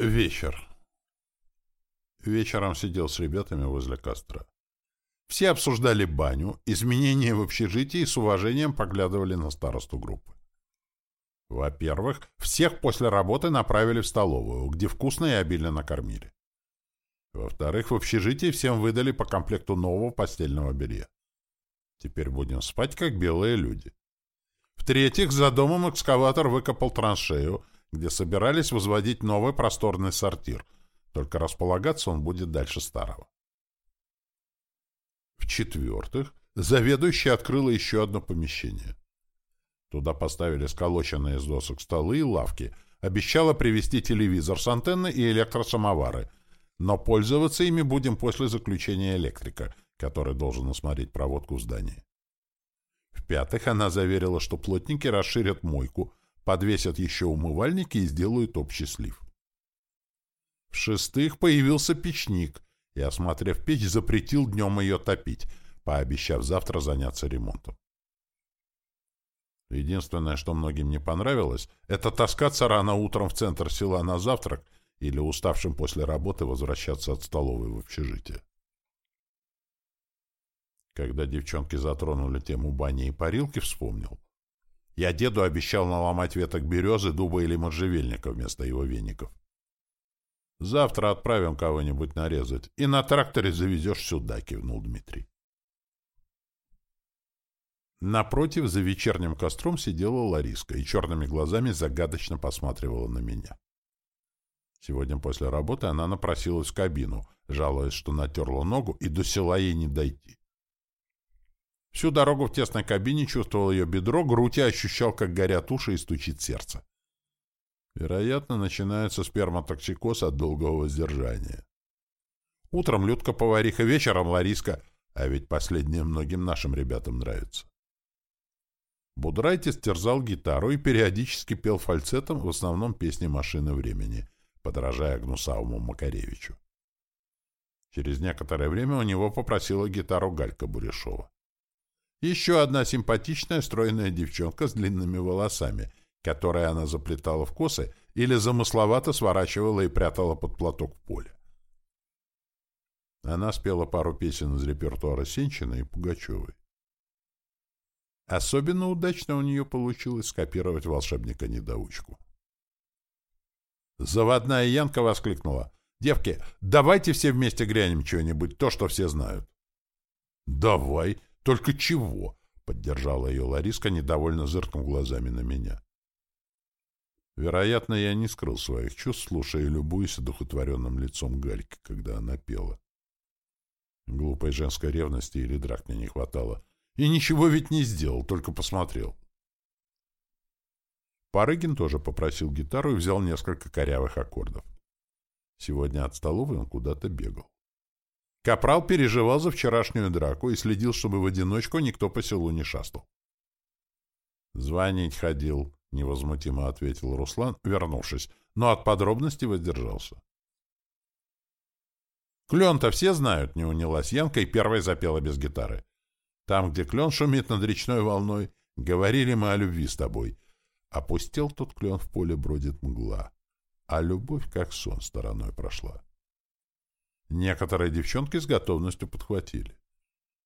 Вечер. Вечером сидел с ребятами возле костра. Все обсуждали баню, изменения в общежитии и с уважением поглядывали на старосту группы. Во-первых, всех после работы направили в столовую, где вкусно и обильно накормили. Во-вторых, в общежитии всем выдали по комплекту нового постельного белья. Теперь будем спать, как белые люди. В-третьих, за домом экскаватор выкопал траншею, где собирались возводить новый просторный сортир, только располагаться он будет дальше старого. В-четвертых, заведующий открыла еще одно помещение. Туда поставили сколоченные из досок столы и лавки, обещала привезти телевизор с антенной и электросамовары, но пользоваться ими будем после заключения электрика, который должен осмотреть проводку в здании. В-пятых, она заверила, что плотники расширят мойку, подвесят еще умывальники и сделают общий слив. В-шестых, появился печник, и, осмотрев печь, запретил днем ее топить, пообещав завтра заняться ремонтом. Единственное, что многим не понравилось, это таскаться рано утром в центр села на завтрак или уставшим после работы возвращаться от столовой в общежитие. Когда девчонки затронули тему бани и парилки, вспомнил. Я деду обещал наломать веток березы, дуба или можжевельника вместо его веников. Завтра отправим кого-нибудь нарезать, и на тракторе завезешь сюда, — кивнул Дмитрий. Напротив, за вечерним костром сидела Лариска и черными глазами загадочно посматривала на меня. Сегодня после работы она напросилась в кабину, жалуясь, что натерла ногу, и до села ей не дойти. Всю дорогу в тесной кабине чувствовал ее бедро, грудь и ощущал, как горят уши и стучит сердце. Вероятно, начинается сперматоксикоз от долгого воздержания. Утром Людка-повариха, вечером Лариска, а ведь последнее многим нашим ребятам нравится. Будрайтис терзал гитару и периодически пел фальцетом в основном песни «Машины времени», подражая Гнусавому Макаревичу. Через некоторое время у него попросила гитару Галька Бурешова. Еще одна симпатичная стройная девчонка с длинными волосами, которые она заплетала в косы или замысловато сворачивала и прятала под платок в поле. Она спела пару песен из репертуара Сенчина и Пугачевой. Особенно удачно у нее получилось скопировать волшебника-недоучку. Заводная Янка воскликнула. «Девки, давайте все вместе грянем что-нибудь, то, что все знают». «Давай!» Только чего? Поддержала ее Лариска, недовольно зыркнув глазами на меня. Вероятно, я не скрыл своих чувств, слушая и любуясь одухотворенным лицом Гальки, когда она пела. Глупой женской ревности или драк мне не хватало. И ничего ведь не сделал, только посмотрел. Парыгин тоже попросил гитару и взял несколько корявых аккордов. Сегодня от столовой он куда-то бегал. Капрал переживал за вчерашнюю драку и следил, чтобы в одиночку никто по селу не шастал. «Звонить ходил», — невозмутимо ответил Руслан, вернувшись, но от подробностей воздержался. «Клен-то все знают», — не унялась Янка и первой запела без гитары. «Там, где клен шумит над речной волной, говорили мы о любви с тобой. Опустил тот клен в поле бродит мгла, а любовь, как сон, стороной прошла». Некоторые девчонки с готовностью подхватили.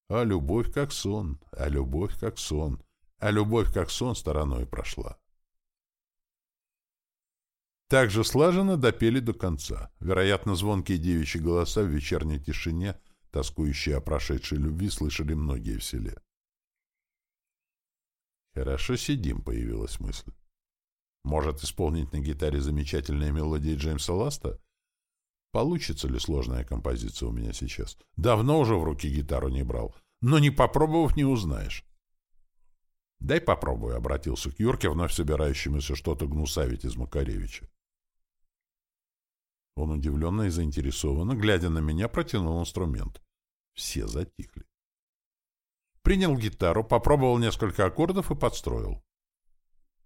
А любовь как сон, а любовь как сон, а любовь как сон стороной прошла. Так же слаженно допели до конца. Вероятно, звонкие девичьи голоса в вечерней тишине, тоскующие о прошедшей любви, слышали многие в селе. «Хорошо сидим», — появилась мысль. «Может, исполнить на гитаре замечательные мелодии Джеймса Ласта?» Получится ли сложная композиция у меня сейчас? Давно уже в руки гитару не брал, но не попробовав, не узнаешь. «Дай попробую», — обратился к Юрке, вновь собирающемуся что-то гнусавить из Макаревича. Он удивленно и заинтересованно, глядя на меня, протянул инструмент. Все затихли. Принял гитару, попробовал несколько аккордов и подстроил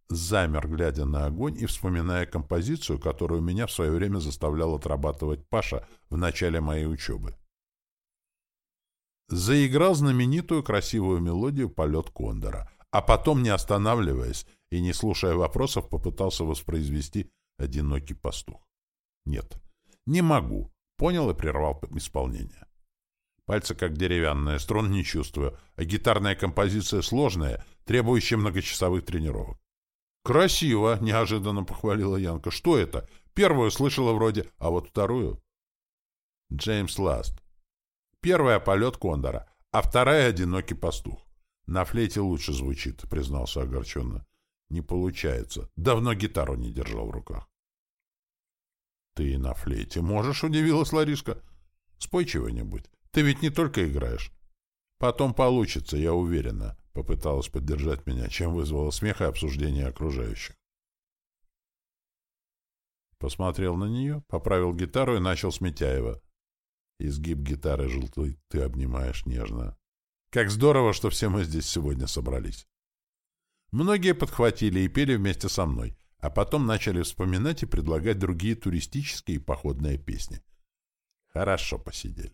замер, глядя на огонь и вспоминая композицию, которую меня в свое время заставлял отрабатывать Паша в начале моей учебы. Заиграл знаменитую красивую мелодию «Полет Кондора», а потом, не останавливаясь и не слушая вопросов, попытался воспроизвести «Одинокий пастух». Нет, не могу. Понял и прервал исполнение. Пальцы как деревянные, струн не чувствую, а гитарная композиция сложная, требующая многочасовых тренировок. «Красиво!» — неожиданно похвалила Янка. «Что это? Первую слышала вроде, а вот вторую...» Джеймс Ласт. Первая — полет Кондора, а вторая — одинокий пастух. На флейте лучше звучит, признался огорченно. Не получается. Давно гитару не держал в руках. Ты на флейте можешь, удивилась Ларишка. Спой чего-нибудь. Ты ведь не только играешь. Потом получится, я уверена, попыталась поддержать меня, чем вызвало смех и обсуждение окружающих. Посмотрел на нее, поправил гитару и начал с Митяева. Изгиб гитары желтой ты обнимаешь нежно. Как здорово, что все мы здесь сегодня собрались. Многие подхватили и пели вместе со мной, а потом начали вспоминать и предлагать другие туристические и походные песни. Хорошо посидели.